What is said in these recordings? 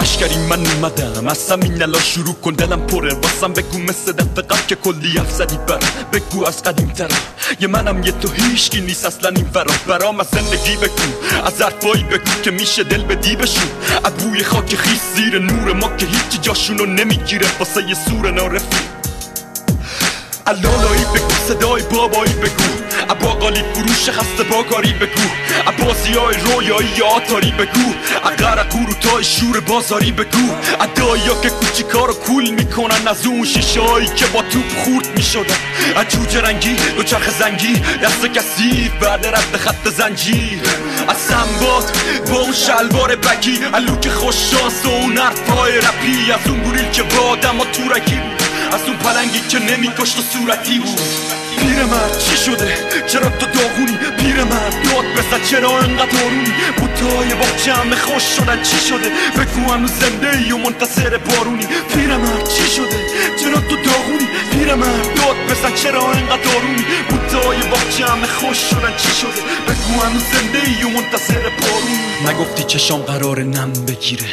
مشکری من اومدم. از همین الان شروع کن دلم پره. واسم بگو مثل دفعه قبل که کلی حرف زدی. برم بگو از قدیم ترم یه منم یه تو هیشکی نیست اصلا این فرا برام از زندگی بگو. از حرفایی بگو که میشه دل بدی بشون از بوی خاک خیس زیر نور ما که هیچی جاشونو نمی‌گیره. واسه یه سور نارفی. علالایی بگو بگو فروش خسته باکاری بگو. عباسی های رویایی آتاری بگو. اگر قروتای شور بازاری بگو. ادایی که کوچیکا رو کول می‌کنن از اون شیشایی که با توپ خورد می‌شدن. از جوجه رنگی دو چرخ زنگی دست کسی بعد رد خط زنجیر. از سنباد با اون شلوار بکی که خوششانس و اون رپی. از اون گوریل که با آدم تورکی بود. از اون پلنگی که نمیکشت و صورتی بود. شده. چرا تو داغونی؟ پیرمرد یاد بزن چرا انقدر آرومی بوتای باغچه همه خوش شدن. چی شده؟ بگو هنوز زنده ای و منتصر بارونی. پیرمرد چی شده؟ چرا تو داغونی؟ پیرمرد داد بزن چرا انقدر آرومی بوتای باغچه همه خوش شدن چی شده؟ بگو هنوز زنده ای و منتصر بارونی نگفتی چشام قرار نم بگیره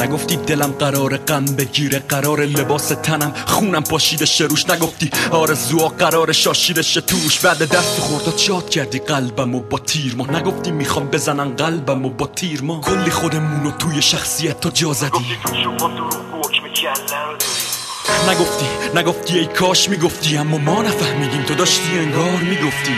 نگفتی دلم قرار غم بگیره قرار لباس تنم خونم پاشیده شروش نگفتی آرزوها قرار شاشیده توش. بعد دست خوردا چاد کردی قلبم و با تیر ما نگفتی می‌خوام بزنن قلبم و با تیر ما کلی خودمونو توی شخصیت تو جا زدی. نگفتی نگفتی ای کاش می‌گفتی اما ما نفهمیدیم. تو داشتی انگار می‌گفتی.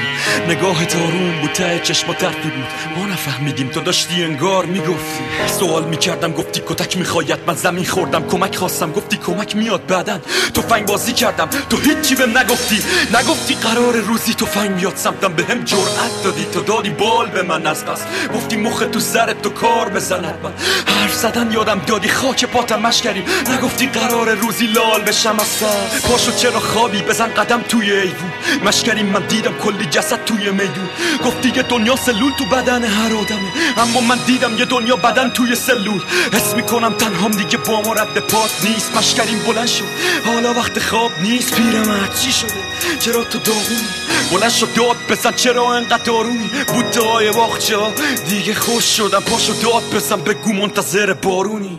نگاه تارون بود ته چشما ترفی بود. ما نفهمیدیم تو داشتی انگار می‌گفتی. سوال می‌کردم گفتی کتک می‌خواید. من زمین خوردم کمک خواستم. گفتی کمک میاد بعدن تو فنگ بازی کردم. تو هیچی بهم نگفتی. نگفتی قرار روزی تو فنگ میاد سمتم. به هم جرأت دادی. تو دادی بال به من از قصد گفتی مخ تو سرت تو کار بزند. من حرف زدن یادم دادی. خاک پاتم مشکریم نگفتی قرار روزی لال بشم از سر پاشو چرا خوابی؟ بزن قدم توی ایوون مشکریم من دیدم کلی جسد توی میدون گفتی که دنیا سلول تو بدن هر آدمه. اما من دیدم یه دنیا بدن توی سلول. حس می‌کنم تنهام دیگه با ما رد پات نیست. مشکریم بلند شد حالا وقت خواب نیست. پیرمرد چی شده. چرا تو داغونی؟ بلند شد داد بزن. چرا انقدر آرومی؟ بوده های دیگه خوش شدم. پاشو داد بزن. بگو منتظر بارونی.